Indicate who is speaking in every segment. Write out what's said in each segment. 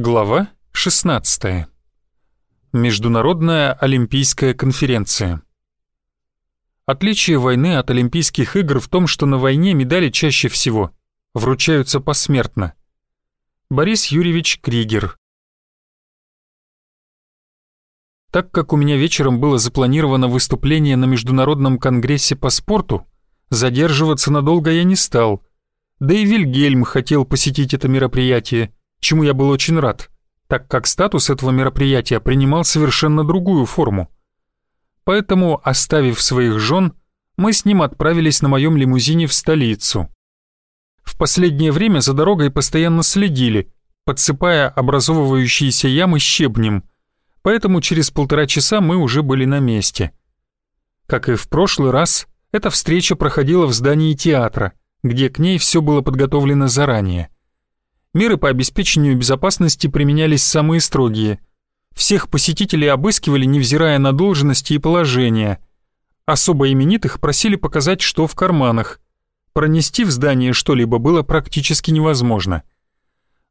Speaker 1: Глава 16. Международная олимпийская конференция. Отличие войны от Олимпийских игр в том, что на войне медали чаще всего вручаются посмертно. Борис Юрьевич Кригер. Так как у меня вечером было запланировано выступление на Международном конгрессе по спорту, задерживаться надолго я не стал. Да и Вильгельм хотел посетить это мероприятие, чему я был очень рад, так как статус этого мероприятия принимал совершенно другую форму. Поэтому, оставив своих жен, мы с ним отправились на моем лимузине в столицу. В последнее время за дорогой постоянно следили, подсыпая образовывающиеся ямы щебнем – поэтому через полтора часа мы уже были на месте. Как и в прошлый раз, эта встреча проходила в здании театра, где к ней все было подготовлено заранее. Меры по обеспечению безопасности применялись самые строгие. Всех посетителей обыскивали, невзирая на должности и положение. Особо именитых просили показать, что в карманах. Пронести в здание что-либо было практически невозможно –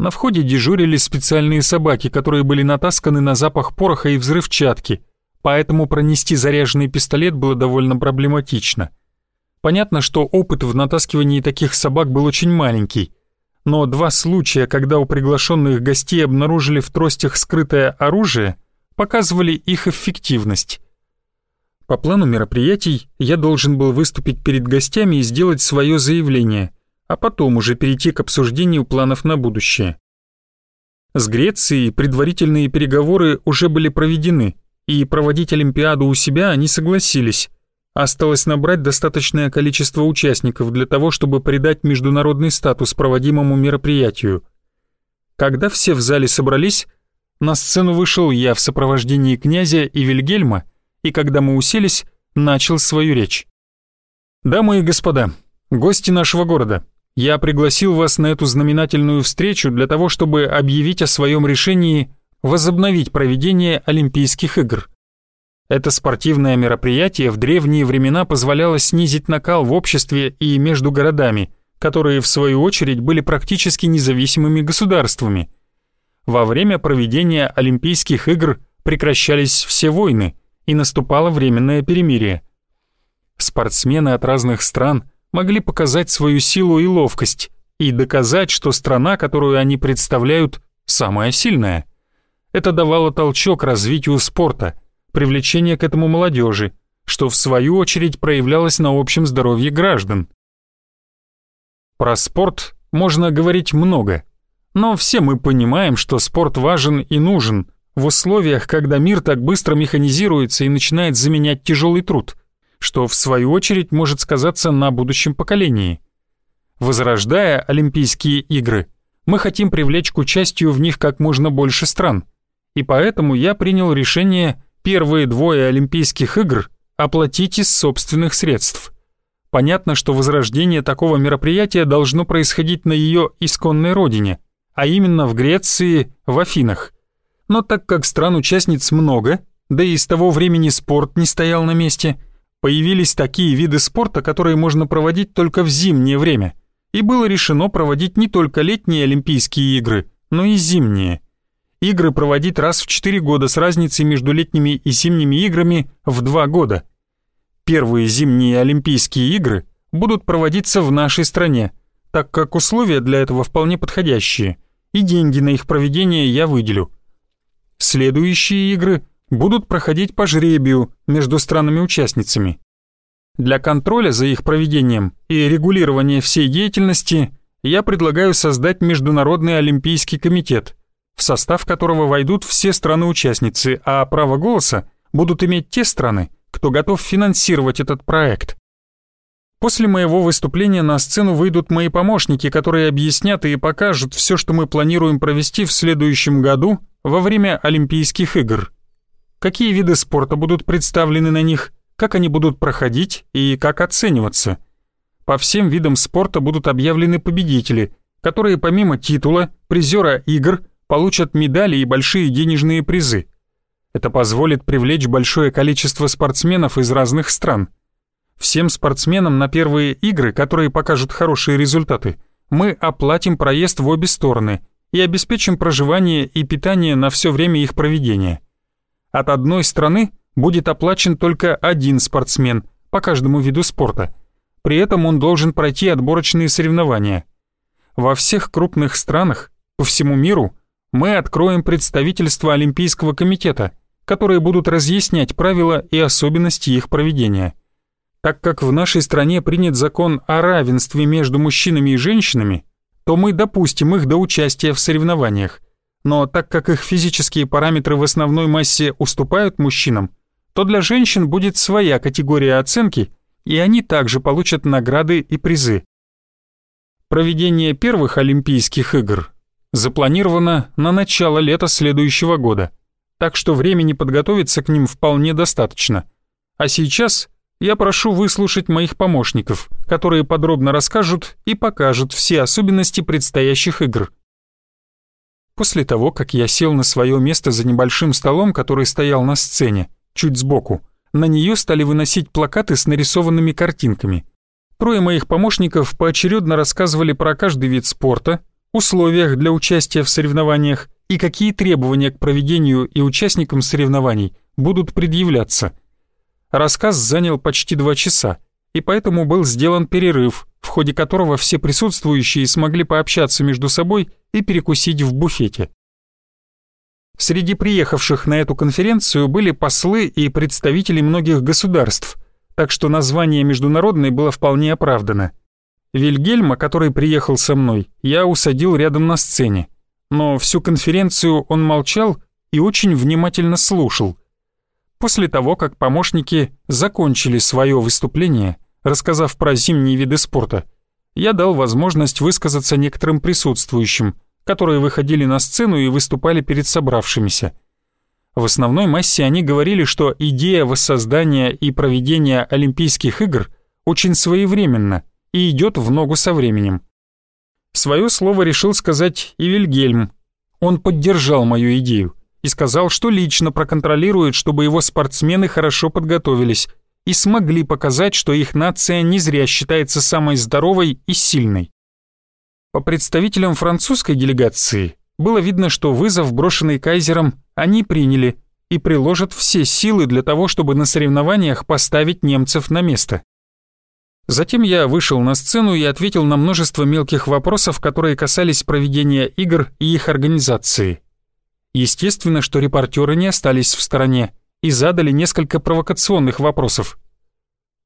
Speaker 1: на входе дежурили специальные собаки, которые были натасканы на запах пороха и взрывчатки, поэтому пронести заряженный пистолет было довольно проблематично. Понятно, что опыт в натаскивании таких собак был очень маленький, но два случая, когда у приглашенных гостей обнаружили в тростях скрытое оружие, показывали их эффективность. По плану мероприятий я должен был выступить перед гостями и сделать свое заявление – а потом уже перейти к обсуждению планов на будущее. С Грецией предварительные переговоры уже были проведены, и проводить Олимпиаду у себя они согласились. Осталось набрать достаточное количество участников для того, чтобы придать международный статус проводимому мероприятию. Когда все в зале собрались, на сцену вышел я в сопровождении князя и Вильгельма, и когда мы уселись, начал свою речь. «Дамы и господа, гости нашего города, я пригласил вас на эту знаменательную встречу для того, чтобы объявить о своем решении возобновить проведение Олимпийских игр. Это спортивное мероприятие в древние времена позволяло снизить накал в обществе и между городами, которые в свою очередь были практически независимыми государствами. Во время проведения Олимпийских игр прекращались все войны и наступало временное перемирие. Спортсмены от разных стран – могли показать свою силу и ловкость и доказать, что страна, которую они представляют, самая сильная. Это давало толчок развитию спорта, привлечение к этому молодежи, что в свою очередь проявлялось на общем здоровье граждан. Про спорт можно говорить много, но все мы понимаем, что спорт важен и нужен в условиях, когда мир так быстро механизируется и начинает заменять тяжелый труд что в свою очередь может сказаться на будущем поколении. Возрождая Олимпийские игры, мы хотим привлечь к участию в них как можно больше стран, и поэтому я принял решение первые двое Олимпийских игр оплатить из собственных средств. Понятно, что возрождение такого мероприятия должно происходить на ее исконной родине, а именно в Греции, в Афинах. Но так как стран-участниц много, да и с того времени спорт не стоял на месте – Появились такие виды спорта, которые можно проводить только в зимнее время, и было решено проводить не только летние Олимпийские игры, но и зимние. Игры проводить раз в 4 года с разницей между летними и зимними играми в 2 года. Первые зимние Олимпийские игры будут проводиться в нашей стране, так как условия для этого вполне подходящие, и деньги на их проведение я выделю. Следующие игры будут проходить по жребию между странами-участницами. Для контроля за их проведением и регулирования всей деятельности я предлагаю создать Международный Олимпийский комитет, в состав которого войдут все страны-участницы, а право голоса будут иметь те страны, кто готов финансировать этот проект. После моего выступления на сцену выйдут мои помощники, которые объяснят и покажут все, что мы планируем провести в следующем году во время Олимпийских игр какие виды спорта будут представлены на них, как они будут проходить и как оцениваться. По всем видам спорта будут объявлены победители, которые помимо титула, призера игр, получат медали и большие денежные призы. Это позволит привлечь большое количество спортсменов из разных стран. Всем спортсменам на первые игры, которые покажут хорошие результаты, мы оплатим проезд в обе стороны и обеспечим проживание и питание на все время их проведения. От одной страны будет оплачен только один спортсмен по каждому виду спорта. При этом он должен пройти отборочные соревнования. Во всех крупных странах по всему миру мы откроем представительство Олимпийского комитета, которые будут разъяснять правила и особенности их проведения. Так как в нашей стране принят закон о равенстве между мужчинами и женщинами, то мы допустим их до участия в соревнованиях. Но так как их физические параметры в основной массе уступают мужчинам, то для женщин будет своя категория оценки, и они также получат награды и призы. Проведение первых Олимпийских игр запланировано на начало лета следующего года, так что времени подготовиться к ним вполне достаточно. А сейчас я прошу выслушать моих помощников, которые подробно расскажут и покажут все особенности предстоящих игр. После того, как я сел на свое место за небольшим столом, который стоял на сцене, чуть сбоку, на нее стали выносить плакаты с нарисованными картинками. Трое моих помощников поочередно рассказывали про каждый вид спорта, условиях для участия в соревнованиях и какие требования к проведению и участникам соревнований будут предъявляться. Рассказ занял почти два часа, и поэтому был сделан перерыв, в ходе которого все присутствующие смогли пообщаться между собой и перекусить в буфете. Среди приехавших на эту конференцию были послы и представители многих государств, так что название международной было вполне оправдано. Вильгельма, который приехал со мной, я усадил рядом на сцене, но всю конференцию он молчал и очень внимательно слушал. После того, как помощники закончили свое выступление, рассказав про зимние виды спорта, я дал возможность высказаться некоторым присутствующим, которые выходили на сцену и выступали перед собравшимися. В основной массе они говорили, что идея воссоздания и проведения Олимпийских игр очень своевременна и идет в ногу со временем. Свое слово решил сказать и Вильгельм. Он поддержал мою идею и сказал, что лично проконтролирует, чтобы его спортсмены хорошо подготовились и смогли показать, что их нация не зря считается самой здоровой и сильной. По представителям французской делегации было видно, что вызов, брошенный кайзером, они приняли и приложат все силы для того, чтобы на соревнованиях поставить немцев на место. Затем я вышел на сцену и ответил на множество мелких вопросов, которые касались проведения игр и их организации. Естественно, что репортеры не остались в стороне и задали несколько провокационных вопросов.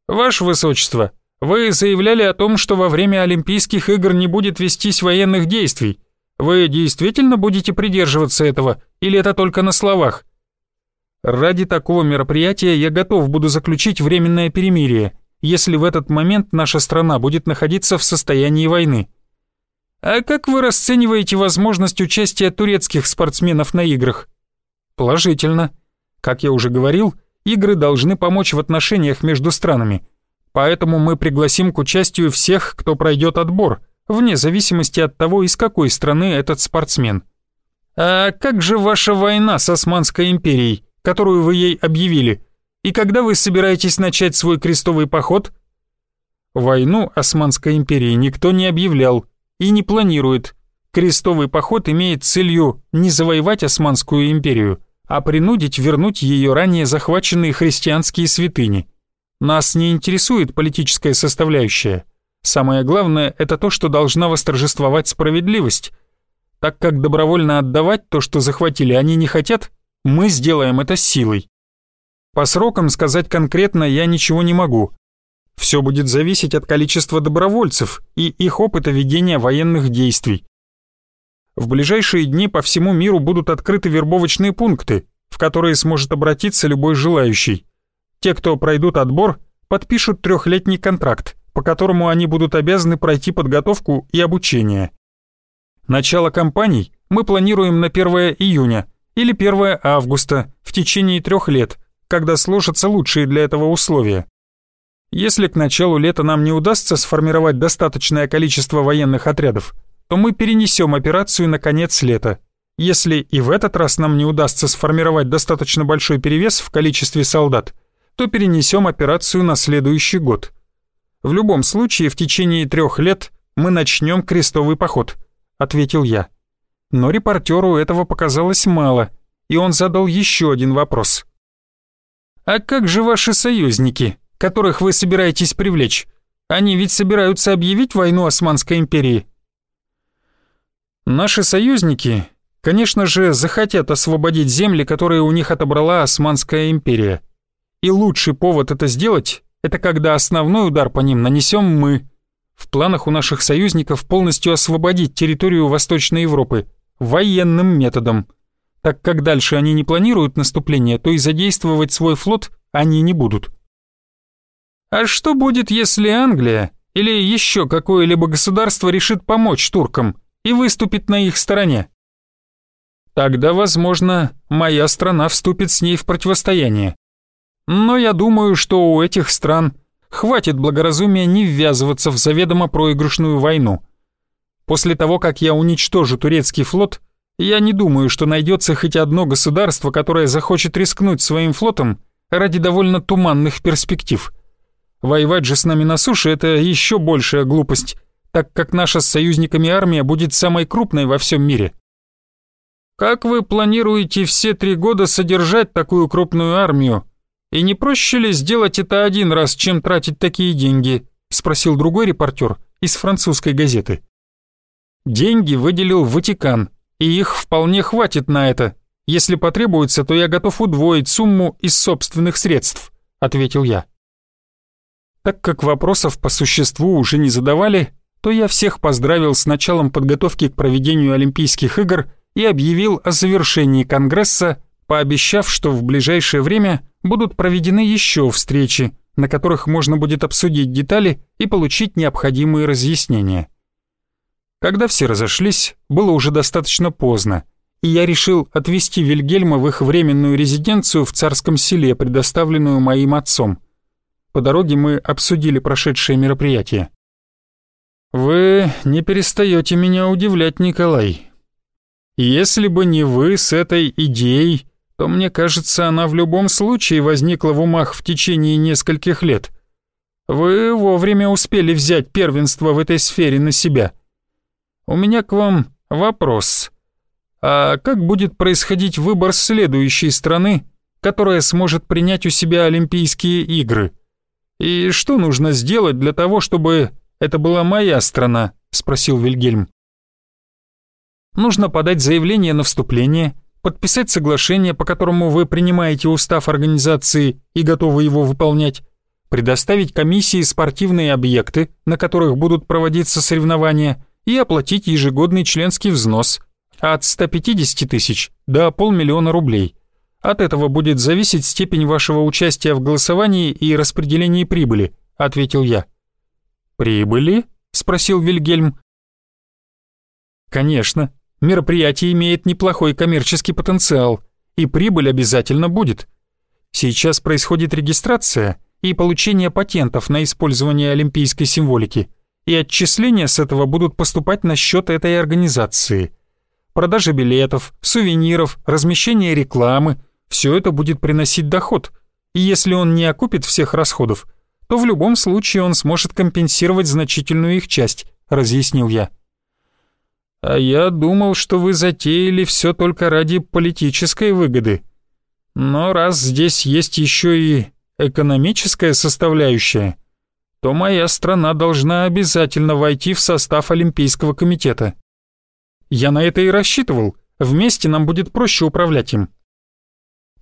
Speaker 1: «Ваше Высочество, вы заявляли о том, что во время Олимпийских игр не будет вестись военных действий. Вы действительно будете придерживаться этого, или это только на словах?» «Ради такого мероприятия я готов буду заключить временное перемирие, если в этот момент наша страна будет находиться в состоянии войны», а как вы расцениваете возможность участия турецких спортсменов на играх? Положительно. Как я уже говорил, игры должны помочь в отношениях между странами. Поэтому мы пригласим к участию всех, кто пройдет отбор, вне зависимости от того, из какой страны этот спортсмен. А как же ваша война с Османской империей, которую вы ей объявили? И когда вы собираетесь начать свой крестовый поход? Войну Османской империи никто не объявлял, и не планирует. Крестовый поход имеет целью не завоевать Османскую империю, а принудить вернуть ее ранее захваченные христианские святыни. Нас не интересует политическая составляющая. Самое главное – это то, что должна восторжествовать справедливость. Так как добровольно отдавать то, что захватили, они не хотят, мы сделаем это силой. По срокам сказать конкретно я ничего не могу, все будет зависеть от количества добровольцев и их опыта ведения военных действий. В ближайшие дни по всему миру будут открыты вербовочные пункты, в которые сможет обратиться любой желающий. Те, кто пройдут отбор, подпишут трехлетний контракт, по которому они будут обязаны пройти подготовку и обучение. Начало кампаний мы планируем на 1 июня или 1 августа в течение трех лет, когда сложатся лучшие для этого условия. Если к началу лета нам не удастся сформировать достаточное количество военных отрядов, то мы перенесем операцию на конец лета. Если и в этот раз нам не удастся сформировать достаточно большой перевес в количестве солдат, то перенесем операцию на следующий год. В любом случае, в течение трех лет мы начнем крестовый поход», — ответил я. Но репортеру этого показалось мало, и он задал еще один вопрос. «А как же ваши союзники, которых вы собираетесь привлечь? Они ведь собираются объявить войну Османской империи?» «Наши союзники, конечно же, захотят освободить земли, которые у них отобрала Османская империя. И лучший повод это сделать – это когда основной удар по ним нанесем мы. В планах у наших союзников полностью освободить территорию Восточной Европы военным методом. Так как дальше они не планируют наступление, то и задействовать свой флот они не будут. А что будет, если Англия или еще какое-либо государство решит помочь туркам и выступит на их стороне? Тогда, возможно, моя страна вступит с ней в противостояние. Но я думаю, что у этих стран хватит благоразумия не ввязываться в заведомо проигрышную войну. После того, как я уничтожу турецкий флот, я не думаю, что найдется хоть одно государство, которое захочет рискнуть своим флотом ради довольно туманных перспектив. Воевать же с нами на суше – это еще большая глупость, так как наша с союзниками армия будет самой крупной во всем мире. Как вы планируете все три года содержать такую крупную армию? И не проще ли сделать это один раз, чем тратить такие деньги? Спросил другой репортер из французской газеты. Деньги выделил Ватикан, и их вполне хватит на это. Если потребуется, то я готов удвоить сумму из собственных средств, ответил я. Так как вопросов по существу уже не задавали, то я всех поздравил с началом подготовки к проведению Олимпийских игр и объявил о завершении Конгресса, пообещав, что в ближайшее время будут проведены еще встречи, на которых можно будет обсудить детали и получить необходимые разъяснения. Когда все разошлись, было уже достаточно поздно, и я решил отвезти Вильгельма в их временную резиденцию в царском селе, предоставленную моим отцом. По дороге мы обсудили прошедшее мероприятие. «Вы не перестаете меня удивлять, Николай. Если бы не вы с этой идеей, то мне кажется, она в любом случае возникла в умах в течение нескольких лет. Вы вовремя успели взять первенство в этой сфере на себя. У меня к вам вопрос. А как будет происходить выбор следующей страны, которая сможет принять у себя Олимпийские игры? И что нужно сделать для того, чтобы это была моя страна?» — спросил Вильгельм. «Нужно подать заявление на вступление, подписать соглашение, по которому вы принимаете устав организации и готовы его выполнять, предоставить комиссии спортивные объекты, на которых будут проводиться соревнования, и оплатить ежегодный членский взнос от 150 тысяч до полмиллиона рублей. От этого будет зависеть степень вашего участия в голосовании и распределении прибыли, ответил я. Прибыли? спросил Вильгельм. Конечно, мероприятие имеет неплохой коммерческий потенциал, и прибыль обязательно будет. Сейчас происходит регистрация и получение патентов на использование олимпийской символики – и отчисления с этого будут поступать на счет этой организации. Продажа билетов, сувениров, размещение рекламы – все это будет приносить доход. И если он не окупит всех расходов, то в любом случае он сможет компенсировать значительную их часть, разъяснил я. А я думал, что вы затеяли все только ради политической выгоды. Но раз здесь есть еще и экономическая составляющая – то моя страна должна обязательно войти в состав Олимпийского комитета. Я на это и рассчитывал, вместе нам будет проще управлять им.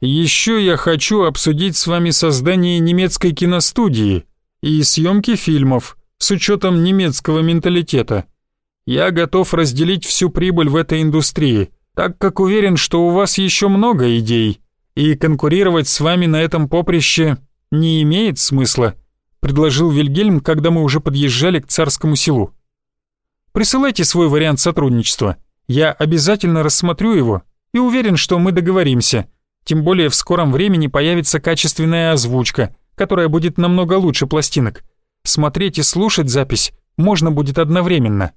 Speaker 1: Еще я хочу обсудить с вами создание немецкой киностудии и съемки фильмов с учетом немецкого менталитета. Я готов разделить всю прибыль в этой индустрии, так как уверен, что у вас еще много идей, и конкурировать с вами на этом поприще не имеет смысла предложил Вильгельм, когда мы уже подъезжали к царскому селу. Присылайте свой вариант сотрудничества. Я обязательно рассмотрю его и уверен, что мы договоримся. Тем более в скором времени появится качественная озвучка, которая будет намного лучше пластинок. Смотреть и слушать запись можно будет одновременно.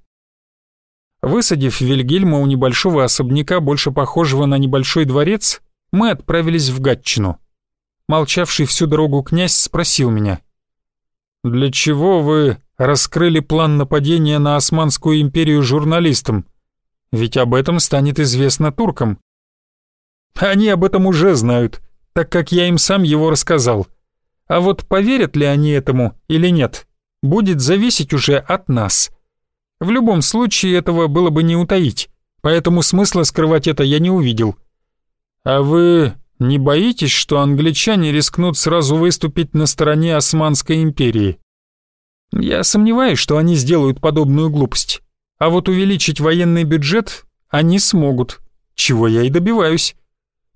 Speaker 1: Высадив Вильгельма у небольшого особняка, больше похожего на небольшой дворец, мы отправились в Гатчину. Молчавший всю дорогу князь спросил меня. «Для чего вы раскрыли план нападения на Османскую империю журналистам? ведь об этом станет известно туркам. Они об этом уже знают, так как я им сам его рассказал. А вот поверят ли они этому или нет, будет зависеть уже от нас. В любом случае этого было бы не утаить, поэтому смысла скрывать это я не увидел. А вы не боитесь, что англичане рискнут сразу выступить на стороне Османской империи? Я сомневаюсь, что они сделают подобную глупость. А вот увеличить военный бюджет они смогут, чего я и добиваюсь.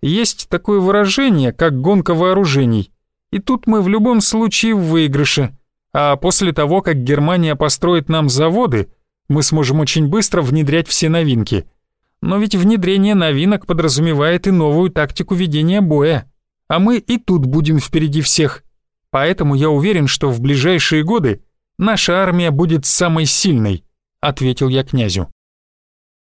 Speaker 1: Есть такое выражение, как гонка вооружений. И тут мы в любом случае в выигрыше. А после того, как Германия построит нам заводы, мы сможем очень быстро внедрять все новинки. Но ведь внедрение новинок подразумевает и новую тактику ведения боя. А мы и тут будем впереди всех. Поэтому я уверен, что в ближайшие годы наша армия будет самой сильной, ответил я князю.